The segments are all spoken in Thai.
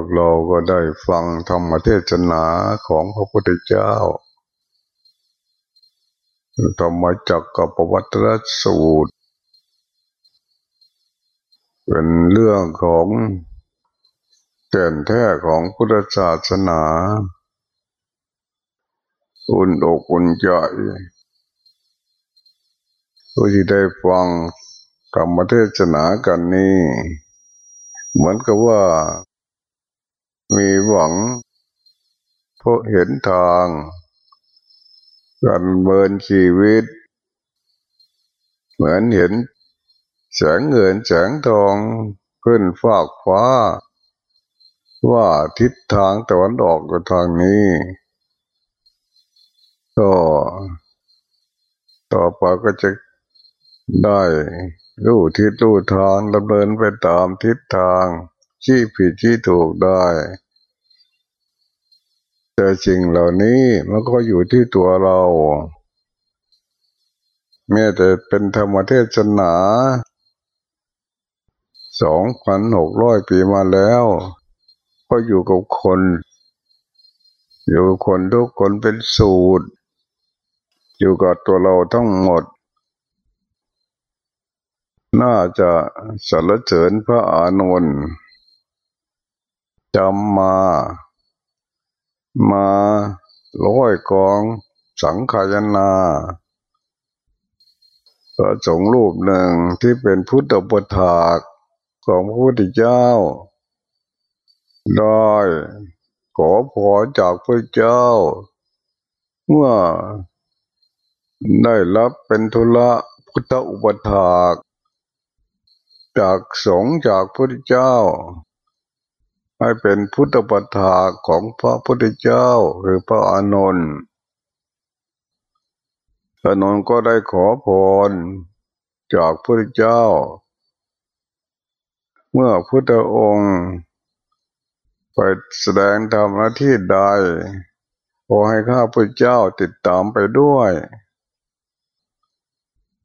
วกเราก็ได้ฟังธรรมเทศนาของพระพุทธเจ้าธรรมจักกับปวัตรสูตร เป็นเรื่องของแก่นแท้ของพุทธศาสนา อุ่นอกอุ่นใจผู้ที่ได้ฟังธรรมเทศนากันนี้เหมือนกับว่า มีหวังเพราะเห็นทางการเบินชีวิต เหมือนเห็นแสงเงินแสงทองขึ้นฟากฟ้า ว่าทิศทางตะวันออกกับทางนี้ก็ต่อไปก็จะได้รู้ทิศรู้ทางดำเนินไปตามทิศทาง ชี้ผิดชี้ถูกได้ แต่สิ่งเหล่านี้มันก็อยู่ที่ตัวเราแม้แต่เป็นธรรมเทศนาสองพันหกร้อยปีมาแล้ว ก็อยู่กับคน อยู่คนทุกคนเป็นสูตร อยู่กับตัวเราทั้งหมด น่าจะสรรเสริญพระอานนท์ จำมา มาร้อยกองสังขายนาพระสงฆ์รูปหนึ่งที่เป็นพุทธบทากของพระพุทธเจ้า ได้ขอพรจากพระเจ้า เมื่อได้รับเป็นทุละพุทธอุปถาก จากสงฆ์จากพระพุทธเจ้า ให้เป็นพุทธปถาของพระพุทธเจ้าหรือพระอานนท์อานนท์ก็ได้ขอพรจากพระพุทธเจ้า เมื่อพุทธองค์ไปแสดงธรรมหน้าที่ใดขอให้ข้าพระเจ้าติดตามไปด้วย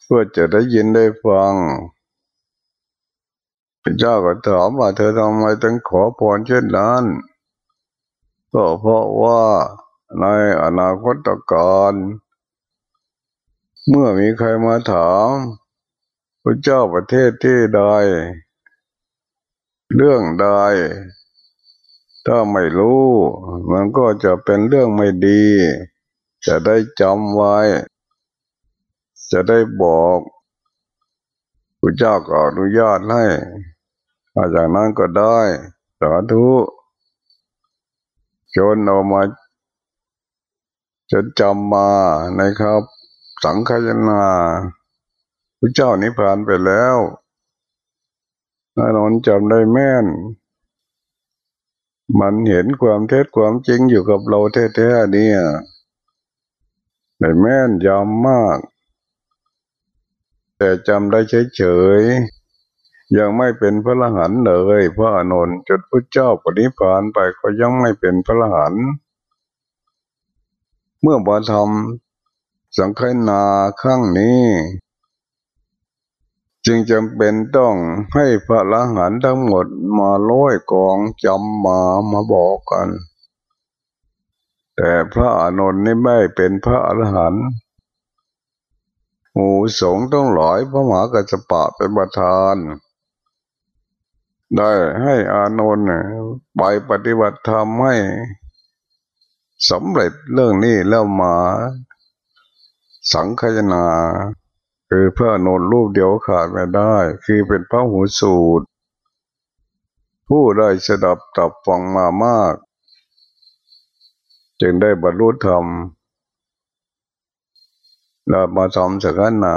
เพื่อจะได้ยินได้ฟัง พระเจ้าก็ถามว่าเธอทำไมต้องขอพรเช่นนั้น ก็เพราะว่าในอนาคตการเมื่อมีใครมาถามพระเจ้าประเทศที่ใด เรื่องใด ถ้าไม่รู้ มันก็จะเป็นเรื่องไม่ดี จะได้จำไว้ จะได้บอกพระเจ้าก็อนุญาตให้ อาจากนั้นก็ได้สาธุจนออกมาจะจำมานะครับ สังขยนาพระเจ้านิพพานไปแล้วนานนจำได้แม่น มันเห็นความเท็จความจริงอยู่กับเราแท้ๆเนี่ยได้แม่นยำมาก แต่จำได้เฉย ยังไม่เป็นพระรหันเลย พระอนุนจนพระเจ้าปณิพานไปก็ยังไม่เป็นพระรหันเมื่อมาทำสังฆนาข้างนี้ จึงจำเป็นต้องให้พระละหันทั้งหมดมาล้อยกองจำมามาบอกกัน แต่พระอนุนนี่ไม่เป็นพระอรหันต์หมู่สงต้องหลอยพระมหากัจจปะเป็นประธาน ได้ให้อานนท์ไปปฏิบัติธรรมให้สำเร็จเรื่องนี้แล้วมา สังขยนา คือพระนนรูปเดียวขาดไม่ได้ คือเป็นพระหูสูตร ผู้ได้สดับตับฟังมามาก จึงได้บรรลุธรรมแล้วมาทำสังฆนา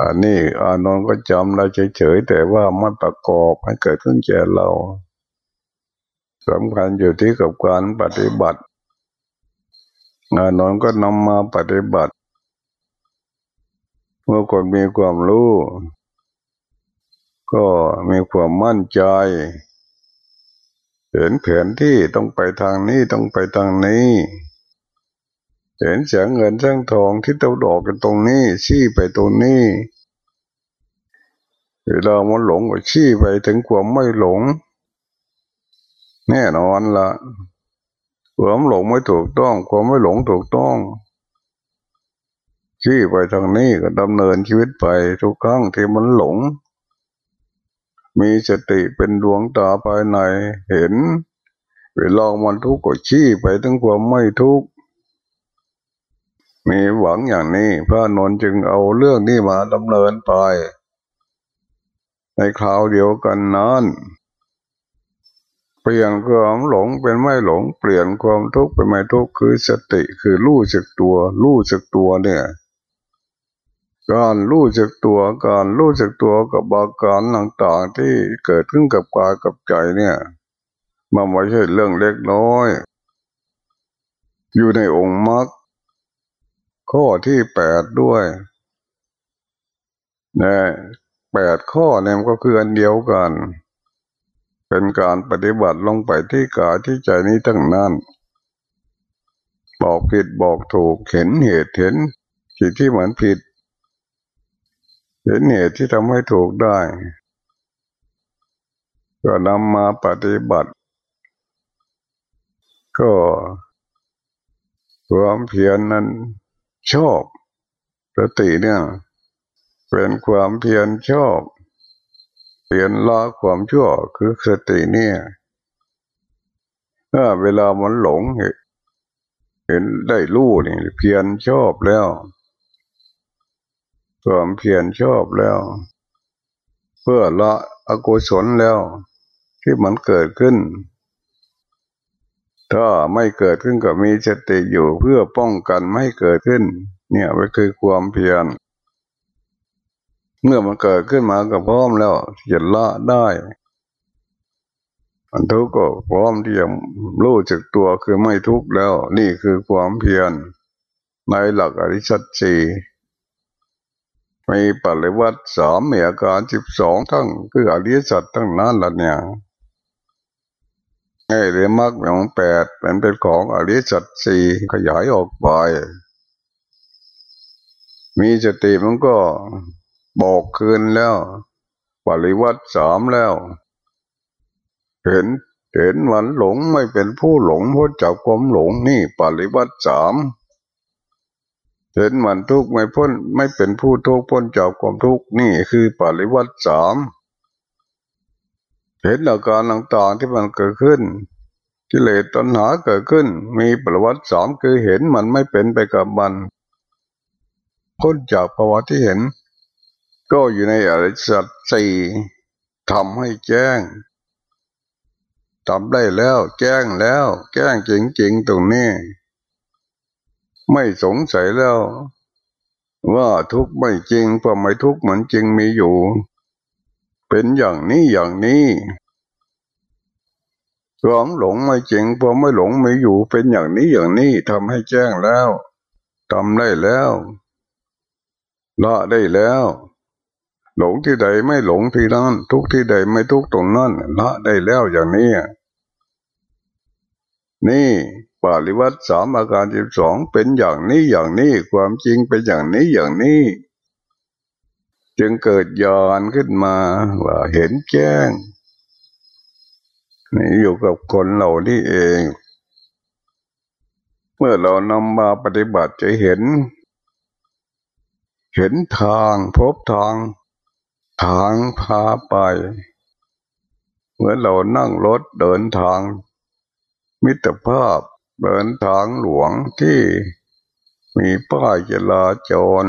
อันนี้อานนก็จำได้เฉยๆแต่ว่ามันประกอบให้เกิดขึ้นแก่เราสำคัญอยู่ที่กับการปฏิบัติอานนก็นำมาปฏิบัติเมื่อคนมีความรู้ก็มีความมั่นใจ เห็นแผนที่ต้องไปทางนี้ต้องไปทางนี้ เห็นเสียงเงินเสียงทองที่เต้าดอกกันตรงนี้ ชี้ไปตรงนี้เวลามันหลงก็ชี้ไปถึงความไม่หลง แน่นอนละความหลงไม่ถูกต้อง ความไม่หลงถูกต้องชี้ไปทางนี้ก็ดำเนินชีวิตไปทุกครั้งที่มันหลง มีสติเป็นดวงตาภายในเห็น เวลามันทุกข์ก็ชี้ไปถึงความไม่ทุกข์ มีหวังอย่างนี้ พระนนจึงเอาเรื่องนี้มาดำเนินไป ในคราวเดียวกันนั้นเปลี่ยนความหลงเป็นไม่หลง เปลี่ยนความทุกข์เป็นไม่ทุกข์คือสติคือรู้จักตัว รู้จักตัวเนี่ย การรู้จักตัวการรู้จักตัวกับบาการต่างๆที่เกิดขึ้นกับกายกับใจเนี่ยมันไม่ใช่เรื่องเล็กน้อย อยู่ในองค์มรรค ข้อที่แปดด้วยนะแปดข้อเนี่ยก็คืออันเดียวกัน เป็นการปฏิบัติลงไปที่กายที่ใจนี้ทั้งนั้น บอกผิดบอกถูกเห็นเหตุเห็นสิ่งที่เหมือนผิด เห็นเหตุที่ทำให้ถูกได้ ก็นำมาปฏิบัติ ก็ความเพียรนนั้น ชอบสติเนี่ย เป็นความเพียรชอบเปลี่ยนละความชั่วคือสติเนี่ยถ้าเวลามันหลงเห็นได้รู้นี่เพียรชอบแล้วความเพียรชอบแล้ว เพื่อละอกุศลแล้ว ที่มันเกิดขึ้น ถ้าไม่เกิดขึ้นก็มีสติอยู่เพื่อป้องกันไม่ให้เกิดขึ้น เนี่ยไว้คือความเพียรเมื่อมันเกิดขึ้นมาก็พร้อมแล้วจะละได้อันทุกข์ก็พร้อมที่จะรู้จักตัวคือไม่ทุกข์แล้ว นี่คือความเพียรในหลักอริสัตสีมีปริวัติสามมีอาการสิบสองทั้งคืออริสัตทั้งนั้นละเนี่ย ให้เรียมักของแปดเป็นเป็นของอริสัตสี่ขยายออกไป มีสติมันก็บอกคืนแล้วปริวัติสามแล้ว เห็นเห็นมันหลงไม่เป็นผู้หลงพ้นจากความหลงนี่ปริวัติสามเห็นมันทุกข์ไม่พ้นไม่เป็นผู้ทุกข์พ้นจากความทุกข์นี่คือปริวัติสาม เห็นอาการต่างๆที่มันเกิดขึ้นกิเลสตัณหาเกิดขึ้น มีประวัติสามคือเห็นมันไม่เป็นไปกับมันพ้นจากภาวะที่เห็น ก็อยู่ในอริสัตสี่ทำให้แจ้งทำได้แล้ว แจ้งแล้ว แจ้งจริงๆตรงนี้ ไม่สงสัยแล้ว ว่าทุกข์ไม่จริงเพราะไม่ทุกข์เหมือนจริงมีอยู่ เป็นอย่างนี้อย่างนี้ความหลงไม่จริงพอไม่หลงไม่อยู่เป็นอย่างนี้อย่างนี้ทำให้แจ้งแล้วทำได้แล้วละได้แล้ว หลงที่ใดไม่หลงที่นั่นทุกที่ใดไม่ทุกตรงนั้นละได้แล้วอย่างนี้นี่ปาริวัตสามอาการสิบสองเป็นอย่างนี้อย่างนี้ ความจริงเป็นอย่างนี้อย่างนี้ จึงเกิดยานขึ้นมาว่าเห็นแจ้งนี่อยู่กับคนเหล่านี้เอง เมื่อเรานำมาปฏิบัติจะเห็น เห็นทางพบทาง ทางพาไปเมื่อเรานั่งรถเดินทาง มิตรภาพเดินทางหลวงที่มีป้ายจราจร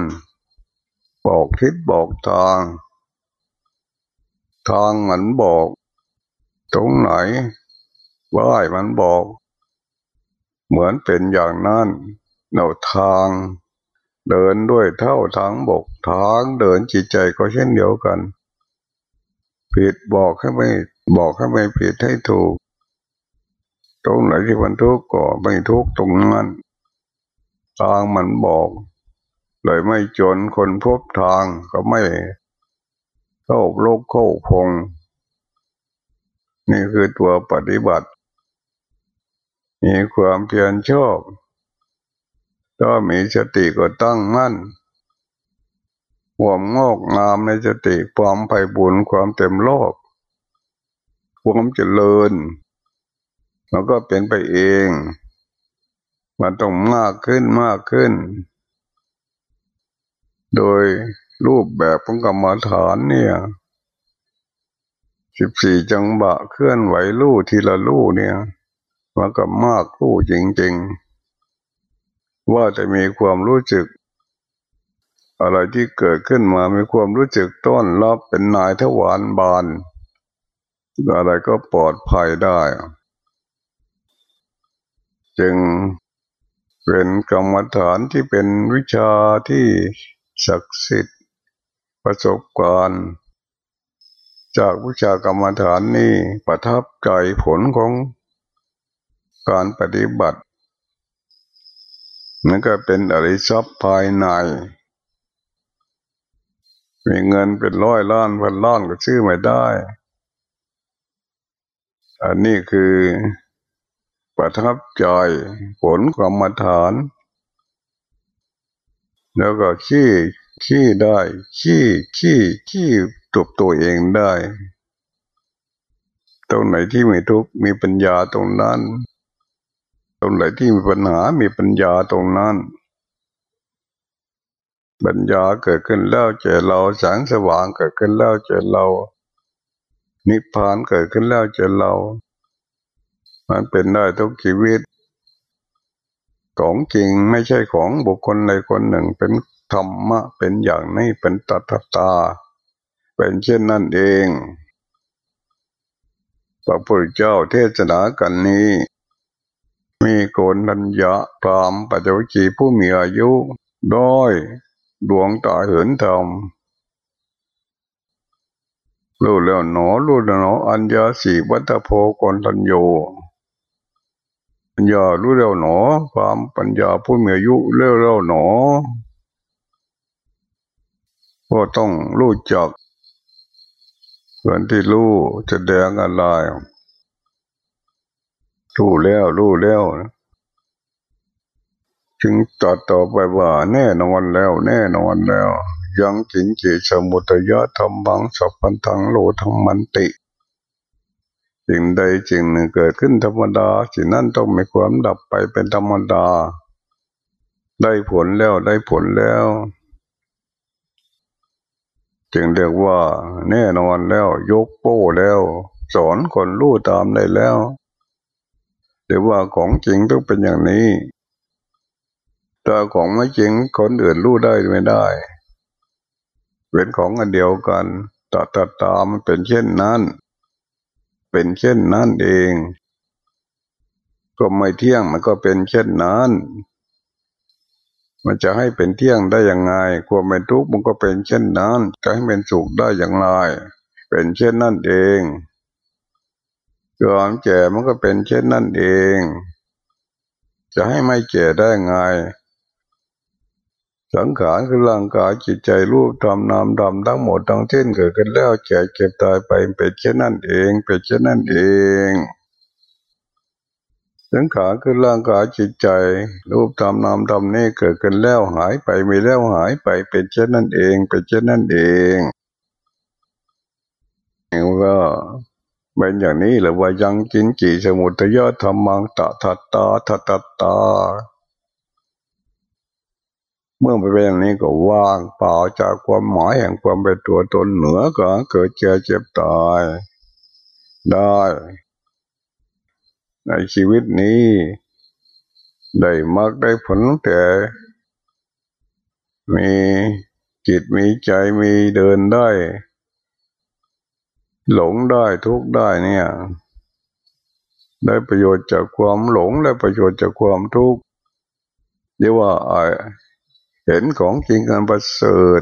บอกทิศบอกทาง ทางมันบอก ตรงไหนว่ายมันบอก เหมือนเป็นอย่างนั้นเนาทาง เดินด้วยเท่าทางบกทางเดินจิตใจก็เช่นเดียวกัน ผิดบอกให้ไม่บอกให้ไม่ผิดให้ถูก ตรงไหนที่มันทุกข์ก็ไม่ทุกข์ตรงนั้นทางมันบอก เลยไม่จนคนพบทางก็ไม่เข้าโลกเข้าพง นี่คือตัวปฏิบัติ มีความเพียรชอบก็มีสติก็ตั้งมั่นความงอกงามในสติความไพ่บุญความเต็มโลกความเจริญมันก็เป็นไปเอง มันต้องมากขึ้นมากขึ้น โดยรูปแบบของกรรมฐานเนี่ยสิบสี่จังบะเคลื่อนไหวลู่ทีละลู่เนี่ยมันก็มากลู่จริง ๆ ว่าจะมีความรู้สึก อะไรที่เกิดขึ้นมามีความรู้สึกต้อนรับเป็นนายทวารบาน อะไรก็ปลอดภัยได้ จึงเป็นกรรมฐานที่เป็นวิชาที่ ศักดิ์สิทธิ์ประสบการณ์ จากวิชากรรมฐานนี้ประทับใจผลของการปฏิบัตินั่นก็เป็นอริทรัพย์ภายใน มีเงินเป็นร้อยล้านพันล้านก็ซื้อไม่ได้ อันนี้คือประทับใจผลกรรมฐาน แล้วก็ขี้ขี้ได้ขี้ขี้ขี้ตบตัวเองได้ ตรงไหนที่มีทุกข์มีปัญญาตรงนั้น ตรงไหนที่มีปัญหามีปัญญาตรงนั้นปัญญาเกิดขึ้นแล้วเจอเราแสงสว่างเกิดขึ้นแล้วเจอเรา นิพพานเกิดขึ้นแล้วเจอเรา มันเป็นได้ทุกชีวิต ของจริงไม่ใช่ของบุคคลใดคนหนึ่งเป็นธรรมะเป็นอย่างนี้เป็นตัตตา เป็นเช่นนั่นเองพระพุทธเจ้าเทศนากันนี้ มีโกนัญญะพรามปัจจุจีผู้มีอายุด้อยดวงตาเหินธรรมรู้แล้วหนอรู้แล้วหนออัญญาสีวัตโพกนัญโย ปัญญารู้แล้วหนอ ความปัญญาผู้มีอายุเร็วแล้วหนอ ก็ต้องรู้จักส่วนที่รู้จะแดงอะไรรู้แล้วรู้แล้วจึงตัดต่อไปว่า แน่นอนแล้ว แน่นอนแล้ว ยังจินจิสมุตยะธรรมังสัพพันธังโลทังมันติ สิ่งใดสิ่งหนึ่งเกิดขึ้นธรรมดาสิ่งนั้นต้องมีความดับไปเป็นธรรมดา ได้ผลแล้วได้ผลแล้ว จึงเรียกว่า แน่นอนแล้ว ยกโป้แล้ว สอนคนรู้ตามได้แล้วเรียกว่าของจริงต้องเป็นอย่างนี้แต่ของไม่จริงคนอื่นรู้ได้ไม่ได้เป็นของอันเดียวกันตาตาตามันเป็นเช่นนั้น เป็นเช่นนั้นเองก็ไม่เที่ยงมันก็เป็นเช่นนั้น มันจะให้เป็นเที่ยงได้อย่างไงความเป็นทุกข์มันก็เป็นเช่นนั้น จะให้เป็นสุขได้อย่างไร เป็นเช่นนั้นเองความแก่มันก็เป็นเช่นนั้นเอง จะให้ไม่แก่ได้ไง สังขารคือร่างกายจิตใจรูปธรรมนามธรรมทั้งหมดทั้งเช่นเกิดขึ้นแล้วแก่เก็บตายไปเป็นเช่นนั้นเองเป็นเช่นนั้นเอง สังขารคือร่างกายจิตใจ รูปธรรมนามธรรมนี่เกิดขึ้นแล้วหายไปม่แล้วหายไปเป็นเช่นนั้นเองเป็นเช่นนั้นเองเห็นว่าเป็นอย่างนี้หรือว่ายังจินจีสมุทยธรรมังตะทัตตาทัตตา เมื่อไปเป็นอย่างนี้ก็ว่างเปล่าจากความหมายแห่งความเป็นตัวตนเหนือก็เกิดเจ็บเจ็บตาย ได้ ในชีวิตนี้ ได้มากได้ผลแต่มีจิตมีใจมีเดินได้ หลงได้ทุกได้เนี่ย ได้ประโยชน์จากความหลง ได้ประโยชน์จากความทุกข์เรียกว่า เห็นของจริงกันประเสริฐ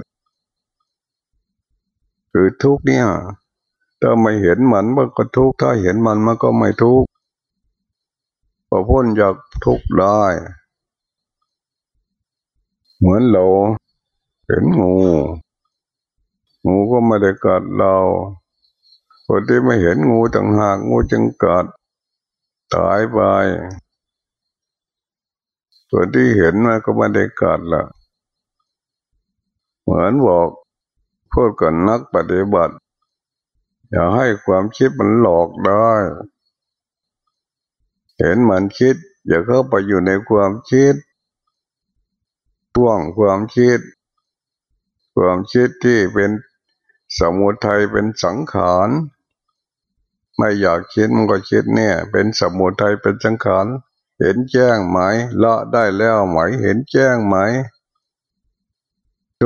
คือทุกเนี่ย ถ้าไม่เห็นมันมันก็ทุกถ้าเห็นมันมันก็ไม่ทุกพอพ้นจากทุกได้ เหมือนเราเห็นงูงูก็ไม่ได้กัดเราคนที่ไม่เห็นงูต่างหากงูจึงกัดตายไปส่วนที่เห็นมันก็ไม่ได้กัดละ เหมือนบอกพูดกับนักปฏิบัติ อย่าให้ความคิดมันหลอกได้ เห็นมันคิด อย่าเข้าไปอยู่ในความคิดท่วงความคิด ความคิดที่เป็นสมุทัยเป็นสังขารไม่อยากคิดมันก็คิดเนี่ย เป็นสมุทัยเป็นสังขารเห็นแจ้งไหมละได้แล้วไหมเห็นแจ้งไหม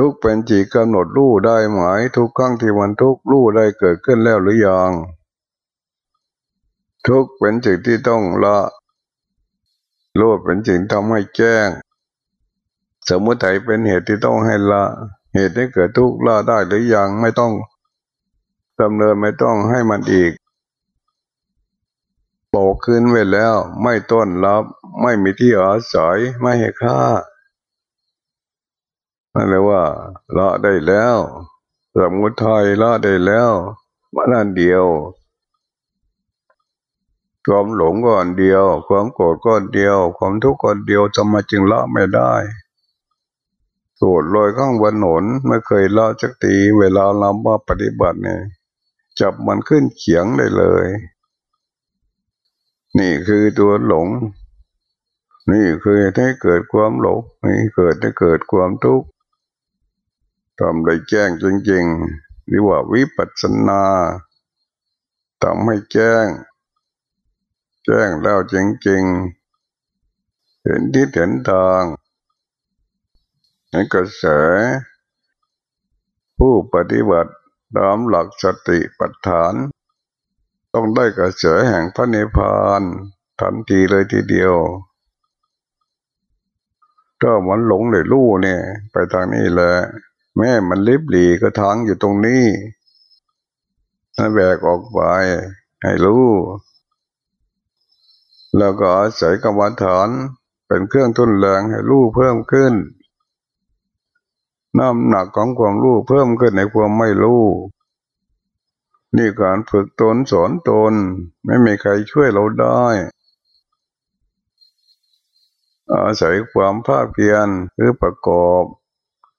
ทุกเป็นจีกำหนดรู้ได้ไหมทุกครั้งที่มันทุกรู้ได้เกิดขึ้นแล้วหรือยังทุกเป็นสิ่งที่ต้องละรู้เป็นสิ่งทำให้แจ้ง สมุทัยเป็นเหตุที่ต้องให้ละ เหตุที่เกิดทุกข์ละได้หรือยังไม่ต้องดำเนินไม่ต้องให้มันอีกบอกขึ้นไว้แล้ว ไม่ต้นรับ ไม่มีที่อาศัยไม่ให้ค่า นั่นเลยว่า ละได้แล้ว สมุทัยละได้แล้วมานั่นเดียว ความหลงก่อนเดียว ความโกรธก่อนเดียว ความทุกข์ก่อนเดียวจะมาจึงละไม่ได้โกรธลอยข้างบนหนนไม่เคยละจักตีเวลาเรามาปฏิบัติเนี่ยจับมันขึ้นเขียงได้เลย นี่คือตัวหลง นี่คือให้เกิดความหลงนี่เกิดให้เกิดความทุกข์ ทำได้แจ้งจริงๆหรือว่าวิปัสสนาทำให้แจ้ง แจ้งแล้วจริงๆเห็นที่เห็นทางในกระแส ผู้ปฏิบัติตามหลักสติปัฏฐาน ต้องได้กระแสแห่งพระนิพพานทันทีเลยทีเดียวก็มันหลงเลยรู้เนี่ย ไปทางนี้แหละ แม่มันลิบหลีก็ทางอยู่ตรงนี้ถ้าแบกออกไป ให้รู้ แล้วก็อาศัยกรรมฐานเป็นเครื่องทุนแรงให้รู้เพิ่มขึ้น น้ำหนักของความรู้เพิ่มขึ้นในความไม่รู้นี่การฝึกตนสอนตน ไม่มีใครช่วยเราได้ อาศัยความภาคเพียรคือประกอบ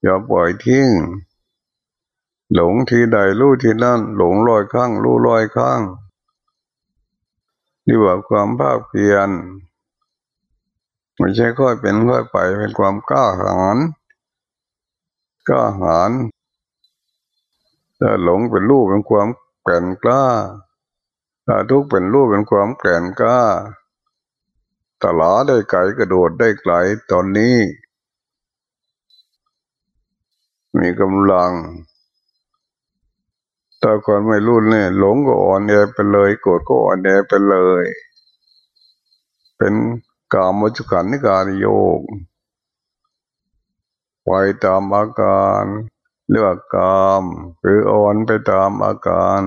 อย่าปล่อยทิ้ง หลงทีใดรู้ทีนั่น หลงลอยข้างรู้ลอยข้างนี่ว่าความภาคเพียรไม่ใช่ค่อยเป็นค่อยไปเป็นความกล้าหาญกล้าหาญถ้าหลงเป็นรูปเป็นความแก่นกล้าถ้าทุกเป็นรูปเป็นความแก่นกล้าตลาได้ไกลกระโดดได้ไกลตอนนี้ มีกำลังถ้าคนไม่รู้เนี่ยหลงก็อ่อนแอไปเลยโกรธก็อ่อนแอไปเลย เป็นกามจุกันนิการโยกไปตามอาการเลือกกามหรืออ่อนไปตามอาการ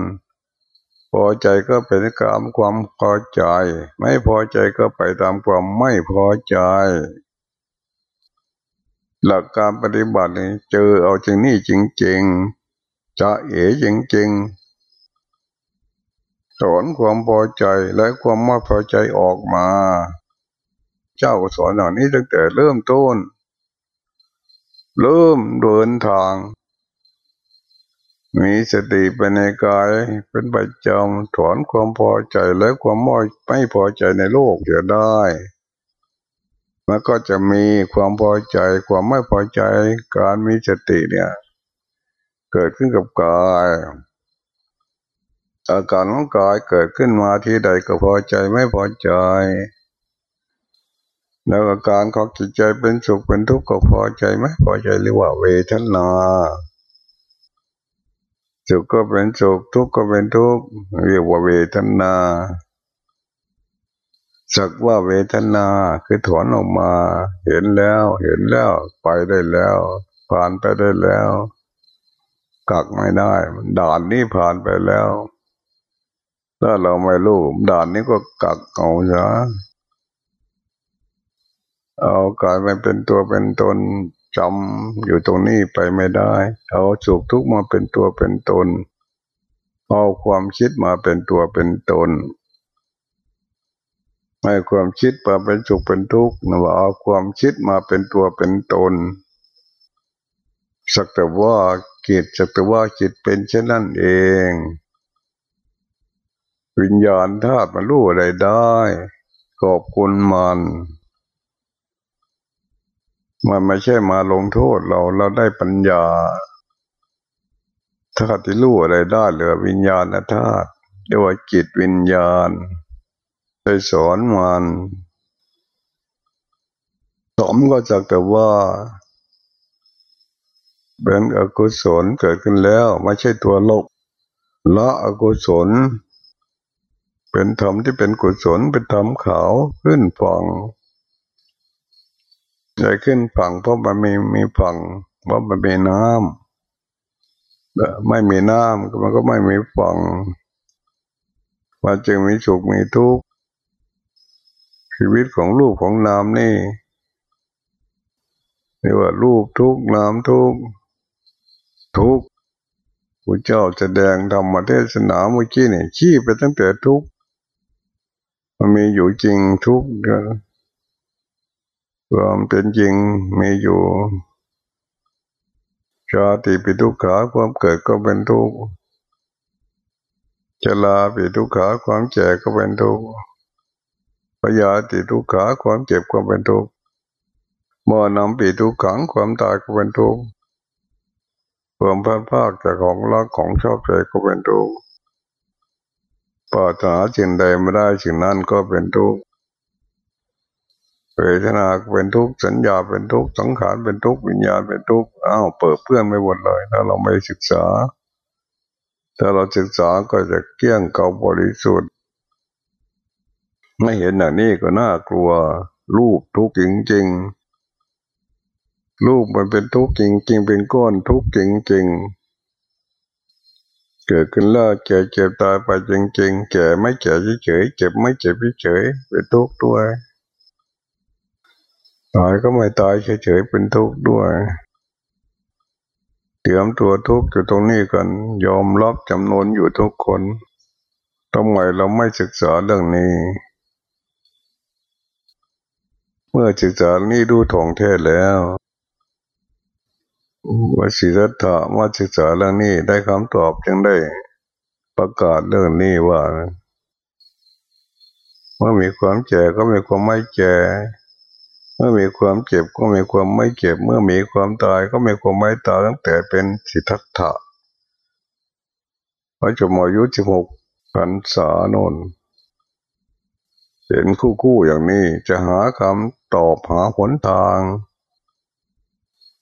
พอใจก็เป็นกามความพอใจ ไม่พอใจก็ไปตามความไม่พอใจ หลักการปฏิบัตินี่เจอเอาจริงนี่จริงๆจะเอ๋จริงๆสอนความพอใจและความไม่พอใจออกมา เจ้าสอนอย่างนี้ตั้งแต่เริ่มต้น เริ่มเดินทาง มีสติเป็นในกายเป็นประจำถอนความพอใจและความไม่พอใจในโลกจะได้ มันก็จะมีความพอใจความไม่พอใจการมีสติเนี่ย เกิดขึ้นกับกายอาการของกายเกิดขึ้นมาที่ใดก็พอใจไม่พอใจ แล้วอาการของจิตใจเป็นสุขเป็นทุกข์ก็พอใจไหมพอใจเรียกว่าเวทนาสุขก็เป็นสุขทุกข์ก็เป็นทุกข์เรียกว่าเวทนา สักว่าเวทนาคือถอนออกมา เห็นแล้ว เห็นแล้ว ไปได้แล้ว ผ่านไปได้แล้วกักไม่ได้ด่านนี้ผ่านไปแล้ว ถ้าเราไม่รู้ด่านนี้ก็กักเอาซะเอากายมาเป็นตัวเป็นตนจำอยู่ตรงนี้ไปไม่ได้ เอาสุขทุกข์มาเป็นตัวเป็นตน เอาความคิดมาเป็นตัวเป็นตน ให้ความคิดมาเป็นสุขเป็นทุกข์นะว่าเอาความคิดมาเป็นตัวเป็นตน สักแต่ว่าจิตสักแต่ว่าจิตเป็นเช่นนั้นเอง วิญญาณธาตุมันรู้อะไรได้ขอบคุณมันมันไม่ใช่มาลงโทษเราเราได้ปัญญาธาตุที่รู้อะไรได้เหลือวิญญาณธาตุเรียกว่าจิตวิญญาณ ได้สอนมันสมก็จากแต่ว่าเป็นอกุศลเกิดขึ้นแล้ว ไม่ใช่ตัวโลกละอกุศล เป็นธรรมที่เป็นกุศลเป็นธรรมขาวขึ้นฝั่งใหญ่ขึ้นฝั่งเพราะมันมีมีฝั่งเพราะมันมีน้ำไม่มีน้ำมันก็ไม่มีฝั่งมันจึงมีสุขมีทุกข์ ชีวิตของลูกของนามนี่เรียกว่าลูกทุกนามทุกทุกพระเจ้าแสดงธรรมเทศนาเมื่อกี้เนี่ยขี้ไปตั้งแต่ทุกมันมีอยู่จริงทุกความเป็นจริงมีอยู่ชาติปิทุกขาความเกิดก็เป็นทุกข์ชราปิทุกขาความแก่ก็เป็นทุกข์ พยาติทุกขาความเจ็บก็เป็นทุกข์มอนำปีทุกขังความตายก็เป็นทุกข์ความพัดภาคจากของรักของชอบใจก็เป็นทุกข์ปาถนาสิ่งใดไม่ได้สิ่งนั้นก็เป็นทุกข์เวทนาเป็นทุกข์สัญญาเป็นทุกข์สังขารเป็นทุกข์วิญญาณเป็นทุกข์อ้าวเปิดเพื่อนไม่หมดเลย ถ้าเราไม่ศึกษา ถ้าเราศึกษาก็จะเกี้ยงเก่าบริสุทธิ์ ไม่เห็นอย่างนี้ก็น่ากลัว รูปทุกข์จริงๆรูปมันเป็นทุกข์จริงๆเป็นก้อนทุกข์จริงๆเกิดขึ้นแล้วแก่เจ็บตายไปจริงๆแก่ไม่แก่เฉยๆเจ็บไม่เจ็บเฉยๆเป็นทุกข์ด้วยตายก็ไม่ตายเฉยๆเป็นทุกข์ด้วยเตรียมตัวทุกข์อยู่ตรงนี้กันยอมรับจำนวนอยู่ทุกคนทำไมเราไม่ศึกษาเรื่องนี้ เมื่อศึกษานี้ดูถ่องแท้แล้วว่าศิรัตถะว่าศึกษาเรื่องนี้ได้คำตอบจึงได้ประกาศเรื่องนี้ว่าเมื่อมีความแก่ก็มีความไม่แก่เมื่อมีความเจ็บก็มีความไม่เจ็บ เมื่อมีความตายก็มีความไม่ตายตั้งแต่เป็นสิทธัตถะพระจมอายุสิบหกพันษานน เห็นคู่คู่อย่างนี้จะหาคำตอบหาหนทาง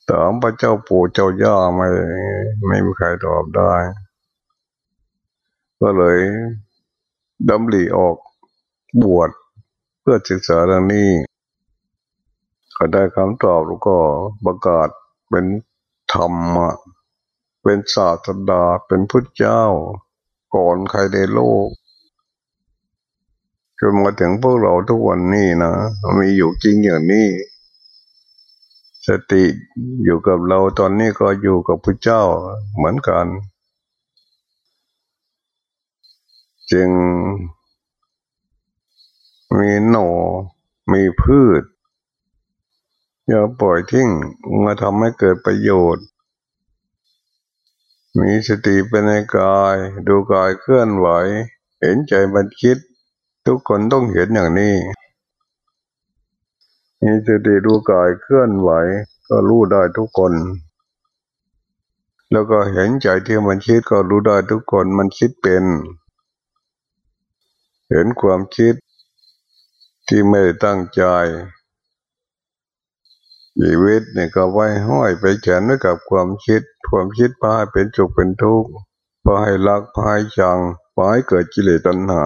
ถามพระเจ้าปู่เจ้าย่าไม่ไม่มีใครตอบได้ ก็เลยดำริออกบวชเพื่อศึกษาเรื่องนี้ก็ได้คำตอบแล้วก็ประกาศเป็นธรรมะ เป็นศาสดาเป็นพุทธเจ้า ก่อนใครในโลก จนมาถึงพวกเราทุกวันนี้นะมีอยู่จริงอย่างนี้ สติอยู่กับเราตอนนี้ก็อยู่กับพระเจ้าเหมือนกัน จึงมีหนอมีพืชอย่าปล่อยทิ้งมาทำให้เกิดประโยชน์ มีสติเป็นในกาย ดูกายเคลื่อนไหว เห็นใจมันคิด ทุกคนต้องเห็นอย่างนี้มีสติดูกายเคลื่อนไหว ก็รู้ได้ทุกคน แล้วก็เห็นใจที่มันคิดก็รู้ได้ทุกคนมันคิดเป็น เห็นความคิดที่ไม่ตั้งใจชีวิตเนี่ยก็ไว้ห้อยไปแขนด้วยกับความคิด ความคิดพาให้เป็นจุกเป็นทุกข์พาให้รักพาให้ชังพาให้เกิดกิเลสตัณหา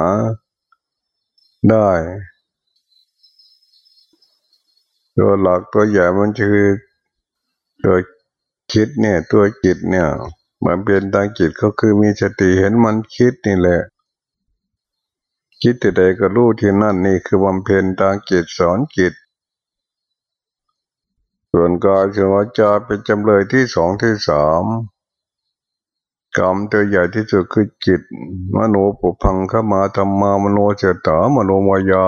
ได้ตัวหลักตัวใหญ่มันคือตัวคิดเนี่ย ตัวจิตเนี่ยมันเป็นทางจิตก็คือมีสติเห็นมันคิดนี่แหละ คิดแต่ใดก็รู้ที่นั่นนี่คือบำเพ็ญทางจิตสอนจิต ส่วนกายส่วนวาจาเป็นจำเลยที่สองที่สาม กรรมตัวใหญ่ที่สุดคือจิต มโนปุพังขมาธรรมามโนเจตามโนมายา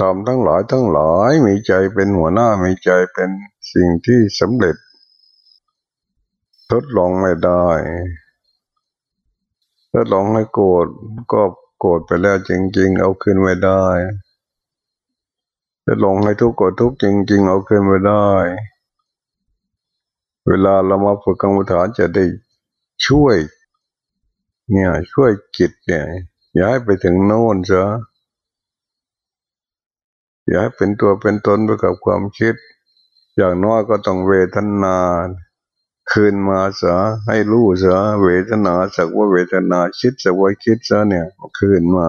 ทำทั้งหลายทั้งหลายมีใจเป็นหัวหน้ามีใจเป็นสิ่งที่สำเร็จ ทดลองไม่ได้ถ้าลองให้โกรธก็โกรธไปแล้วจริง ๆ เอาคืนไม่ได้ถ้าลองให้ทุกข์ก็ทุกข์จริง ๆ เอาคืนไม่ได้ เวลาเรามาฝึกกรรมฐานจะได้ช่วย เนี่ย ช่วยจิตเนี่ยย้ายไปถึงโน่นซะย้ายเป็นตัวเป็นตนไปกับความคิด อย่างน้อยก็ต้องเวทนาคืนมาซะให้รู้ซะเวทนาสักว่าเวทนาคิดสักว่าคิดซะเนี่ยคืนมา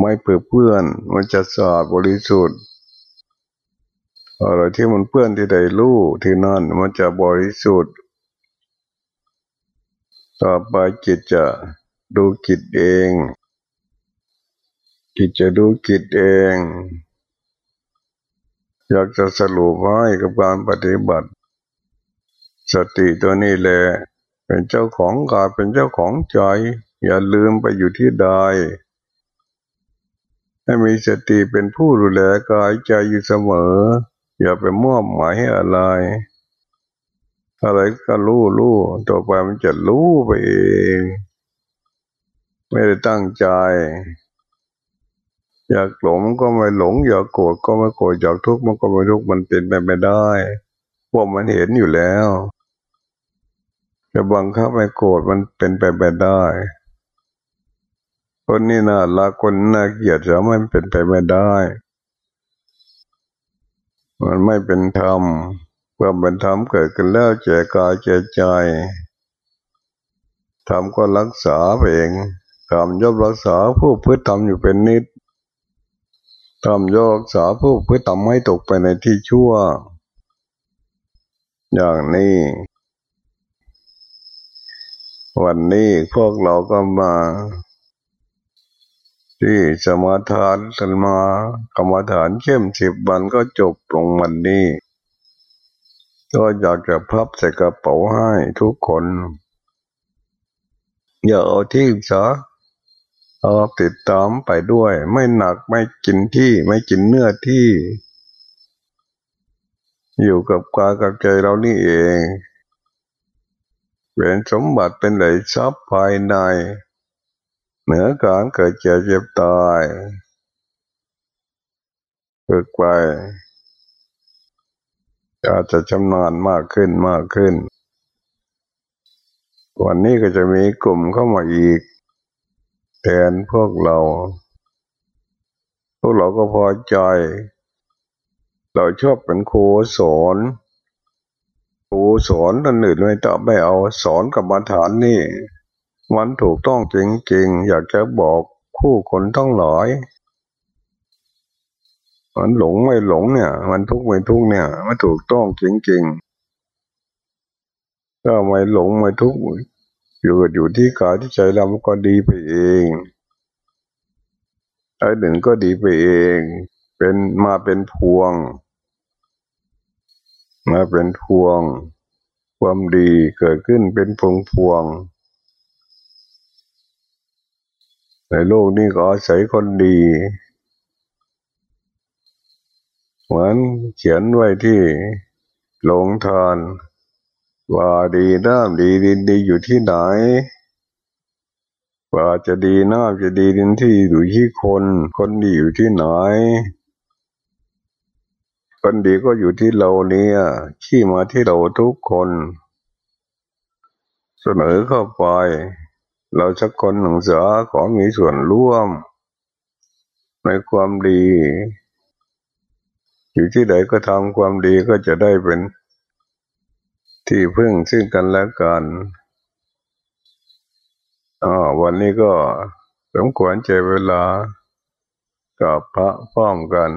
ไม่เปื้อเพื่อนมันจะสะอาดบริสุทธิ์ อะไรที่มันเพื่อนที่ใดรู้ที่นั่นมันจะบริสุทธิ์ต่อไปจิตจะดูจิตเอง จิตจะดูจิตเอง อยากจะสรุปไว้กับการปฏิบัติ สติตัวนี้แหละเป็นเจ้าของกายเป็นเจ้าของใจ อย่าลืมไปอยู่ที่ใดให้มีสติเป็นผู้ดูแลกายใจอยู่เสมอ อย่าไปมอบหมายให้อะไร อะไรก็รู้รู้ต่อไปมันจะรู้ไปเอง ไม่ได้ตั้งใจ อยากหลงก็ไม่หลง อยากโกรธก็ไม่โกรธอยากทุกข์มันก็ไม่ทุกข์มันเป็นไปไม่ได้พวกมันเห็นอยู่แล้วจะบังคับไม่โกรธมันเป็นไปไม่ได้ คนนี้น่ารักคนน่าเกลียดจะไม่เป็นไปไม่ได้ มันไม่เป็นธรรมความเป็นธรรมเกิดขึ้นแล้วแจกายแจใจธรรมก็รักษาเองธรรมย่อมรักษาผู้พืชธรรมอยู่เป็นนิดธรรมย่อมรักษาผู้พืชธรรมไม่ตกไปในที่ชั่ว อย่างนี้ วันนี้พวกเราก็มา ที่สมาทานสันมากรรมฐานเข้มสิบวันก็จบลงวันนี้ ก็อยากจะพับใส่กระเป๋าให้ทุกคน อย่าเอาที่ซะเอาติดตามไปด้วย ไม่หนักไม่กินที่ไม่กินเนื้อที่ อยู่กับกายกับใจเรานี่เองเป็นสมบัติเป็นไหลทรัพย์ภายใน เหนือการเกิดเจ็บเจ็บตายฝึกไปอาจจะชำนาญมากขึ้นมากขึ้น วันนี้ก็จะมีกลุ่มเข้ามาอีก แทนพวกเรา พวกเราก็พอใจ เราชอบเป็นครูสอนครูสอนนั่นอื่นไม่ต้องไม่เอาสอนกับมาฐานนี่ มันถูกต้องจริงๆ อยากจะบอกคู่คนทั้งหลายมันหลงไม่หลงเนี่ย มันทุกข์ไม่ทุกข์เนี่ย มันถูกต้องจริงๆถ้าไม่หลงไม่ทุกข์อยู่อยู่ที่กายที่ใจเราก็ดีไปเองไอ้หนึ่งก็ดีไปเอง เป็นมาเป็นพวง มาเป็นพวง ความดีเกิดขึ้นเป็นพวงพวง ในโลกนี้ก็อาศัยคนดีเหมือนเขียนไว้ที่หลงทานว่าดีน้ำดีดินดีอยู่ที่ไหนว่าจะดีน้ำจะดีดินที่อยู่ที่คน คนดีอยู่ที่ไหน คนดีก็อยู่ที่เราเนี่ยขี้มาที่เราทุกคน เสนอเข้าไป เราสักคนหนึ่งเสือขอมีส่วนร่วม ในความดี อยู่ที่ใดก็ทำความดีก็จะได้เป็น ที่พึ่งซึ่งกันและกันอ๋อวันนี้ก็สมควรใจเวลากับพระพร้อมกัน